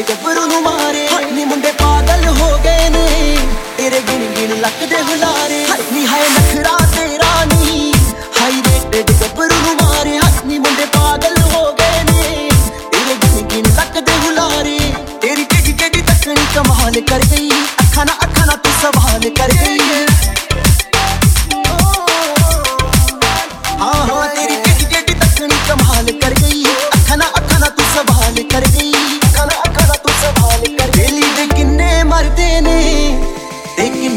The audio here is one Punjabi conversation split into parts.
ਯਾਰ ਗੱਭਰੂ ਨੂੰ ਮਾਰੇ। ਨੀ ਮੁੰਡੇ ਪਾਗਲ ਹੋ ਗਏ ਨੇ। ਤੇਰੇ ਗਿਣ ਗਿਣ ਲੱਗਦੇ ਹੁਲਾਰੇ। ਨੀ ਹਾਏ ਨਖਰਾ ਤੇਰਾ ਨੀ। ਹਾਈ ਰੇਟਡ ਗੱਭਰੂ ਨੂੰ ਮਾਰੇ। ਨੀ ਮੁੰਡੇ ਪਾਗਲ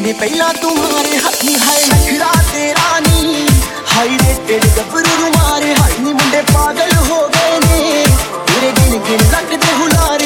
ਮਹੀਨੇ ਪਹਿਲਾਂ ਤੂੰ ਮਾਰੇ ਹੱਥੀ ਹੈ ਨਖਰਾ ਤੇਰਾ ਨਹੀਂ ਹਾਈ ਦੇ ਤੇਰੇ ਗੱਭਰੂ ਨੂੰ ਮਾਰੇ ਹਾਈ ਮੁੰਡੇ ਪਾਗਲ ਹੋ ਗਏ ਨੇ। ਤੇਰੇ ਗਿਣ ਗਿਣ ਲੱਗਦੇ ਹੁਲਾਰੇ।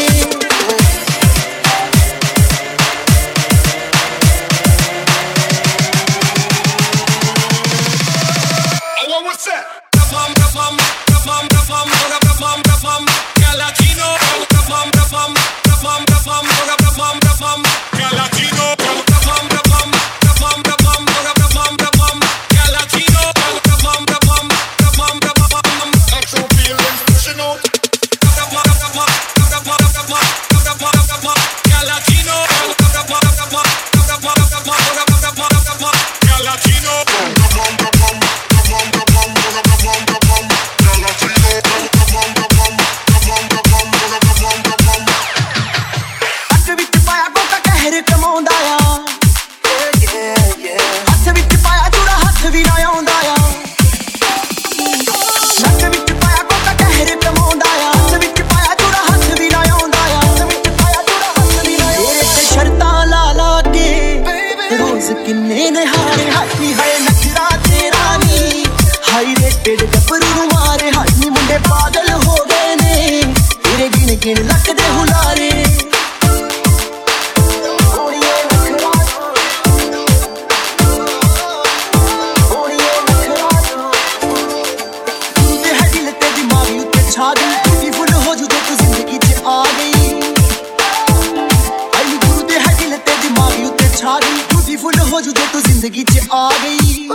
ਕਮਾਉਂਦਾ ਆ। ਹੱਥ ਵਿੱਚ ਪਾਇਆ ਚੂੜਾ ਹੱਥ ਵੀ ਨਾ ਆਉਂਦਾ ਆ। ਨੱਕ ਵਿੱਚ ਪਾਇਆ ਕੋਕਾ ਕਹਿਰ ਕਮਾਉਂਦਾ ਆ। ਹੱਥ ਵਿੱਚ ਪਾਇਆ ਚੂੜਾ ਹੱਥ ਵੀ ਨਾ ਆਉਂਦਾ ਆ। ਹੱਥ ਵਿੱਚ ਪਾਇਆ ਚੂੜਾ ਹੱਥ ਵੀ ਨਾ ਤੇਰੇ ਤੇ ਸ਼ਰਤਾਂ ਲਾ ਲਾ ਕੇ ਰੋਜ਼ ਕਿੰਨੇ ਨੇ ਹਾਰੇ ਹਾਥੀ ਹੈ ਨਖਰਾ ਤੇਰਾ ਨੀ। ਹਾਈ ਰੇਟਡ ਗੱਭਰੂ ਨੂੰ ਮਾਰੇ ਹਾਈ ਮੁੰਡੇ ਪਾਗਲ ਹੋ ਗਏ ਨੇ। ਤੇਰੇ ਗਿਣ ਗਿਣ ਲੱਗਦੇ ਹੁਲਾਰੇ। ਹੋ ਜੂ ਜੇ ਤੂੰ ਜ਼ਿੰਦਗੀ 'ਚ ਆ ਗਈ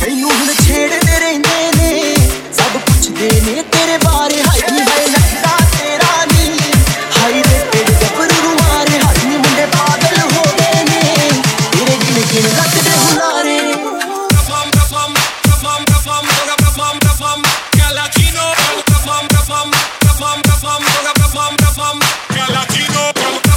ਤੈਨੂੰ ਹੁਣ ਛੇੜਦੇ ਰਹਿੰਦੇ ਨੇ ਸਭ ਪੁੱਛਦੇ ਨੇ ਤੇਰੇ ਬਾਰੇ ਹਾਈ ਹਾਏ ਨਖਰਾ ਤੇਰਾ ਨੀ ਹਾਈ ਰੇ ਤੇਰੇ ਗੱਭਰੂ ਨੂੰ ਮਾਰੇ ਹਾਈ ਮੁੰਡੇ ਪਾਗਲ ਹੋ ਗਏ ਨੇ ਤੇਰੇ ਗਿਣ ਗਿਣ ਲੱਗਦੇ ਹੁਲਾਰੇ Sexual